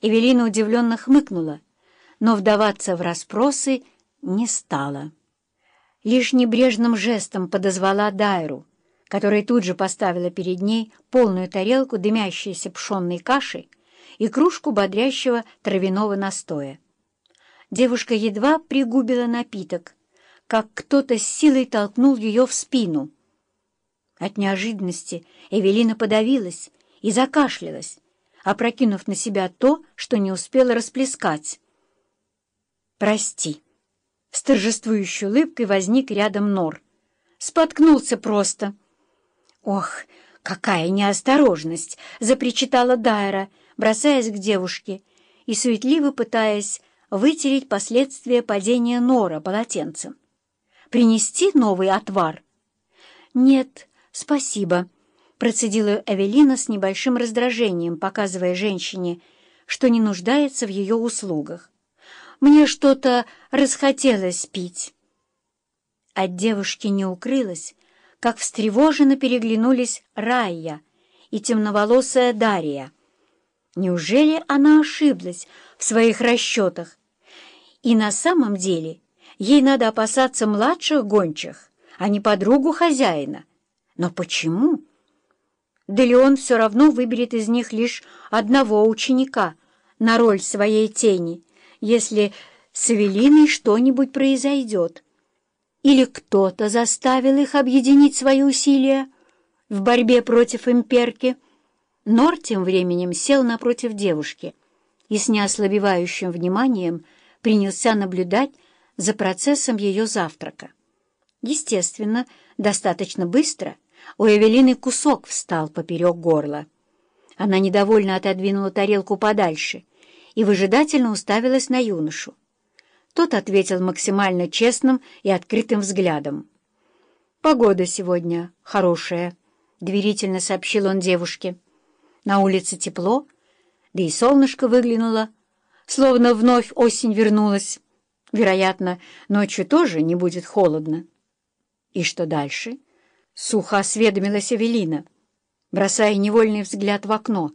Эвелина удивленно хмыкнула, но вдаваться в расспросы не стала. Лишь небрежным жестом подозвала Дайру, которая тут же поставила перед ней полную тарелку дымящейся пшенной каши и кружку бодрящего травяного настоя. Девушка едва пригубила напиток, как кто-то с силой толкнул ее в спину. От неожиданности Эвелина подавилась и закашлялась, опрокинув на себя то, что не успела расплескать. «Прости». С торжествующей улыбкой возник рядом Нор. Споткнулся просто. «Ох, какая неосторожность!» — запричитала Дайра, бросаясь к девушке и суетливо пытаясь вытереть последствия падения Нора полотенцем. «Принести новый отвар?» «Нет, спасибо», — процедила Эвелина с небольшим раздражением, показывая женщине, что не нуждается в ее услугах. «Мне что-то расхотелось пить». От девушки не укрылось, как встревоженно переглянулись Райя и темноволосая Дарья. Неужели она ошиблась в своих расчетах? И на самом деле ей надо опасаться младших гончих, а не подругу хозяина. Но почему? Да Леон все равно выберет из них лишь одного ученика на роль своей тени, если с Эвелиной что-нибудь произойдет. Или кто-то заставил их объединить свои усилия в борьбе против имперки. Нор тем временем сел напротив девушки и с неослабевающим вниманием принялся наблюдать за процессом ее завтрака. Естественно, достаточно быстро у Эвелины кусок встал поперек горла. Она недовольно отодвинула тарелку подальше и выжидательно уставилась на юношу. Тот ответил максимально честным и открытым взглядом. «Погода сегодня хорошая», — доверительно сообщил он девушке. «На улице тепло, да и солнышко выглянуло, словно вновь осень вернулась. Вероятно, ночью тоже не будет холодно». «И что дальше?» — сухо осведомилась Эвелина, бросая невольный взгляд в окно.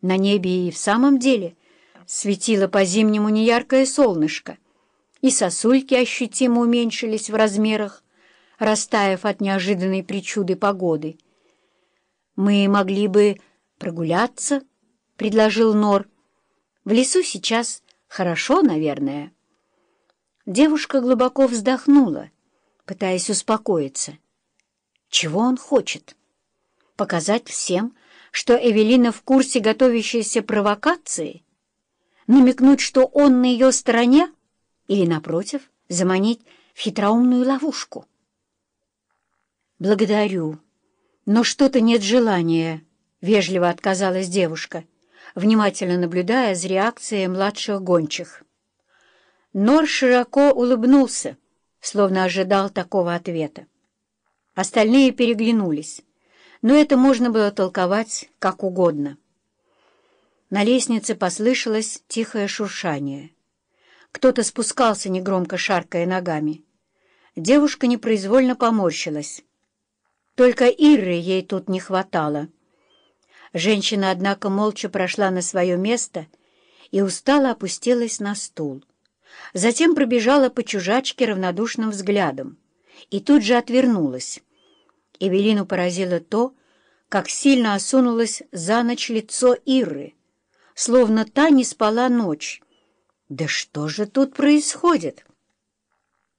На небе и в самом деле светило по-зимнему неяркое солнышко, и сосульки ощутимо уменьшились в размерах, растаяв от неожиданной причуды погоды. «Мы могли бы прогуляться», — предложил Нор. «В лесу сейчас хорошо, наверное». Девушка глубоко вздохнула, пытаясь успокоиться. Чего он хочет? Показать всем, что Эвелина в курсе готовящейся провокации — намекнуть, что он на ее стороне, или, напротив, заманить в хитроумную ловушку. «Благодарю, но что-то нет желания», — вежливо отказалась девушка, внимательно наблюдая за реакцией младших гончих. Нор широко улыбнулся, словно ожидал такого ответа. Остальные переглянулись, но это можно было толковать как угодно. На лестнице послышалось тихое шуршание. Кто-то спускался, негромко шаркая ногами. Девушка непроизвольно поморщилась. Только Иры ей тут не хватало. Женщина, однако, молча прошла на свое место и устало опустилась на стул. Затем пробежала по чужачке равнодушным взглядом и тут же отвернулась. Эвелину поразило то, как сильно осунулось за ночь лицо Иры словно та не спала ночь. Да что же тут происходит?